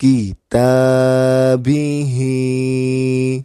كتابه